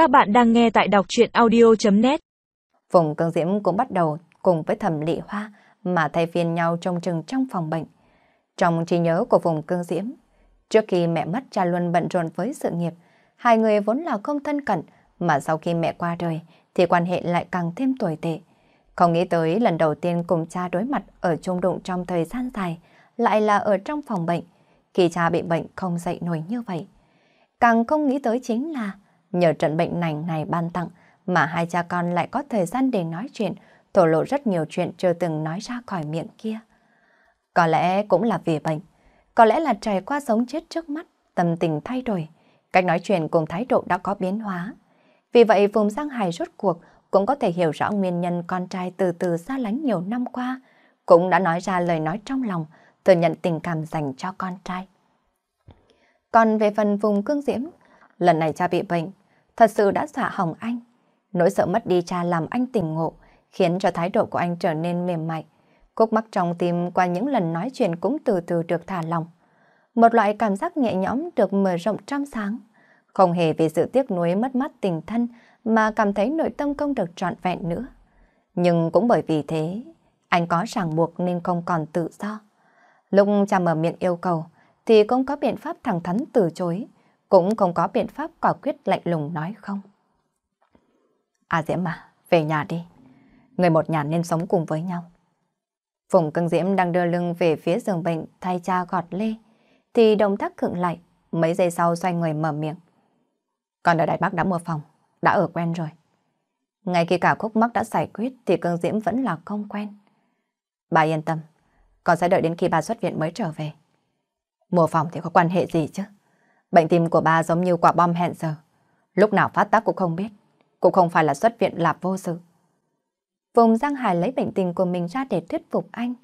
Các bạn đang nghe tại đọc chuyện audio.net Phùng Cương Diễm cũng bắt đầu cùng với thẩm lị hoa mà thay phiên nhau trông chừng trong phòng bệnh. Trong trí nhớ của Phùng Cương Diễm, trước khi mẹ mất cha luôn bận rộn với sự nghiệp, hai người vốn là không thân cận, mà sau khi mẹ qua đời thì quan hệ lại càng thêm tồi tệ. Không nghĩ tới lần đầu tiên cùng cha đối mặt ở chung đụng trong thời gian dài, lại là ở trong phòng bệnh, khi cha bị bệnh không dậy nổi như vậy. Càng không nghĩ tới chính là nhờ trận bệnh nành này ban tặng mà hai cha con lại có thời gian để nói chuyện, thổ lộ rất nhiều chuyện chưa từng nói ra khỏi miệng kia. Có lẽ cũng là vì bệnh, có lẽ là trải qua sống chết trước mắt, tâm tình thay đổi, cách nói chuyện cùng thái độ đã có biến hóa. Vì vậy Phùng Giang Hải rốt cuộc cũng có thể hiểu rõ nguyên nhân con trai từ từ xa lánh nhiều năm qua, cũng đã nói ra lời nói trong lòng, thừa nhận tình cảm dành cho con trai. Còn về phần vùng cương diễm, lần này cha bị bệnh, thật sự đã xả hỏng anh. Nỗi sợ mất đi cha làm anh tỉnh ngộ, khiến cho thái độ của anh trở nên mềm mại. Cúc mắc trong tim qua những lần nói chuyện cũng từ từ được thả lòng. Một loại cảm giác nhẹ nhõm được mở rộng trong sáng. Không hề vì sự tiếc nuối mất mát tình thân mà cảm thấy nội tâm không được trọn vẹn nữa. Nhưng cũng bởi vì thế, anh có ràng buộc nên không còn tự do. Lúc cha mở miệng yêu cầu, thì cũng có biện pháp thẳng thắn từ chối, cũng không có biện pháp quả quyết lạnh lùng nói không. À Diễm mà, về nhà đi. Người một nhà nên sống cùng với nhau. Phùng Cưng Diễm đang đưa lưng về phía giường bệnh thay cha gọt lê, thì động tác khựng lại, mấy giây sau xoay người mở miệng. Còn ở Đại Bắc đã mua phòng, đã ở quen rồi. Ngay khi cả khúc mắc đã giải quyết thì Cưng Diễm vẫn là không quen. Bà yên tâm, con sẽ đợi đến khi bà xuất viện mới trở về. Mua phòng thì có quan hệ gì chứ? Bệnh tim của bà giống như quả bom hẹn giờ. Lúc nào phát tác cũng không biết. Cũng không phải là xuất viện là vô sự. Vùng Giang Hải lấy bệnh tình của mình ra để thuyết phục anh.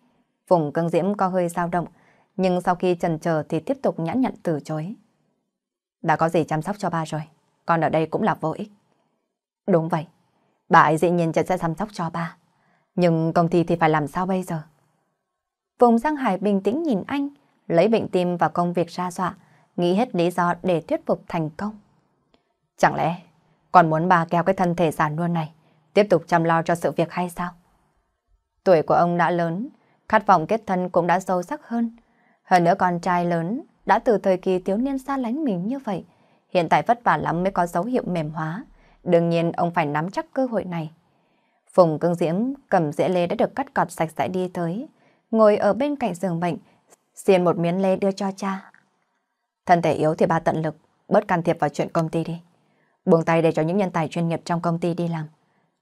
Vùng cưng diễm có hơi dao động, nhưng sau khi trần chờ thì tiếp tục nhãn nhận từ chối. Đã có gì chăm sóc cho ba rồi, còn ở đây cũng là vô ích. Đúng vậy, bà ấy dĩ nhiên sẽ chăm sóc cho ba. Nhưng công ty thì phải làm sao bây giờ? Vùng Giang Hải bình tĩnh nhìn anh, lấy bệnh tim và công việc ra dọa, nghĩ hết lý do để thuyết phục thành công. Chẳng lẽ còn muốn bà kéo cái thân thể giản luôn này, tiếp tục chăm lo cho sự việc hay sao? Tuổi của ông đã lớn, khát vọng kết thân cũng đã sâu sắc hơn. Hơn nữa con trai lớn đã từ thời kỳ thiếu niên xa lánh mình như vậy, hiện tại vất vả lắm mới có dấu hiệu mềm hóa. Đương nhiên ông phải nắm chắc cơ hội này. Phùng Cương diễm cầm dĩa lê đã được cắt cọt sạch sẽ đi tới, ngồi ở bên cạnh giường bệnh, xiên một miếng lê đưa cho cha. Thân thể yếu thì ba tận lực, bớt can thiệp vào chuyện công ty đi. Buông tay để cho những nhân tài chuyên nghiệp trong công ty đi làm.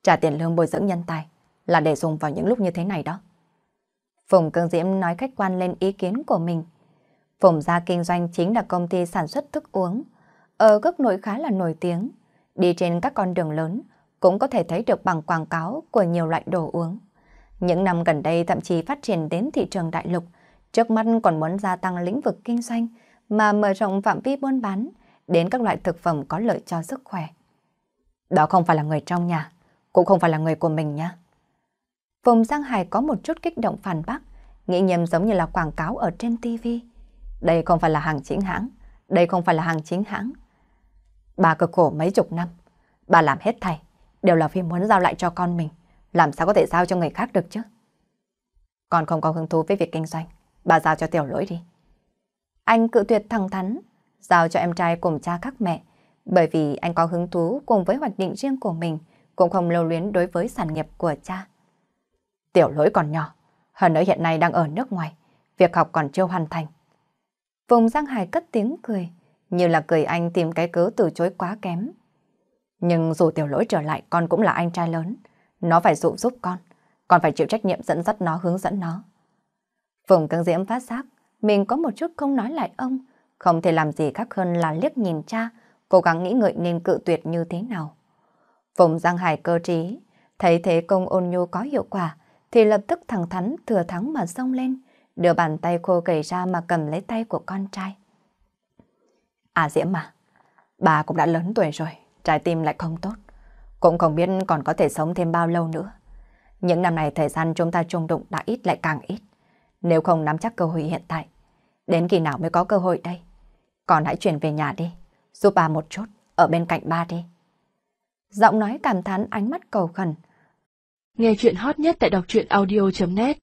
Trả tiền lương bồi dưỡng nhân tài là để dùng vào những lúc như thế này đó. Phùng Cương Diễm nói khách quan lên ý kiến của mình. Phùng gia kinh doanh chính là công ty sản xuất thức uống. Ở gốc nội khá là nổi tiếng. Đi trên các con đường lớn cũng có thể thấy được bằng quảng cáo của nhiều loại đồ uống. Những năm gần đây thậm chí phát triển đến thị trường đại lục, trước mắt còn muốn gia tăng lĩnh vực kinh doanh mà mở rộng phạm vi buôn bán đến các loại thực phẩm có lợi cho sức khỏe. Đó không phải là người trong nhà, cũng không phải là người của mình nhá. Phùng Giang Hải có một chút kích động phản bác, nghĩ nhầm giống như là quảng cáo ở trên TV. Đây không phải là hàng chính hãng, đây không phải là hàng chính hãng. Bà cực khổ mấy chục năm, bà làm hết thảy, đều là vì muốn giao lại cho con mình, làm sao có thể giao cho người khác được chứ? Con không có hứng thú với việc kinh doanh, bà giao cho tiểu lỗi đi. Anh cự tuyệt thẳng thắn, giao cho em trai cùng cha các mẹ, bởi vì anh có hứng thú cùng với hoạch định riêng của mình, cũng không lưu luyến đối với sản nghiệp của cha. Tiểu lỗi còn nhỏ, hơn nữa hiện nay đang ở nước ngoài, việc học còn chưa hoàn thành. Vùng Giang Hải cất tiếng cười, như là cười anh tìm cái cớ từ chối quá kém. Nhưng dù tiểu lỗi trở lại con cũng là anh trai lớn, nó phải dụ giúp con, con phải chịu trách nhiệm dẫn dắt nó hướng dẫn nó. Phùng căng diễm phát giác, mình có một chút không nói lại ông, không thể làm gì khác hơn là liếc nhìn cha, cố gắng nghĩ ngợi nên cự tuyệt như thế nào. Phùng Giang Hải cơ trí, thấy thế công ôn nhu có hiệu quả, thì lập tức thẳng thắn thừa thắng mà xông lên, đưa bàn tay khô gầy ra mà cầm lấy tay của con trai. À Diễm mà, bà cũng đã lớn tuổi rồi, trái tim lại không tốt. Cũng không biết còn có thể sống thêm bao lâu nữa. Những năm này thời gian chúng ta chung đụng đã ít lại càng ít. Nếu không nắm chắc cơ hội hiện tại, đến khi nào mới có cơ hội đây? Còn hãy chuyển về nhà đi, giúp bà một chút, ở bên cạnh ba đi. giọng nói cảm thán ánh mắt cầu khẩn. Nghe chuyện hot nhất tại đọc truyện audio.net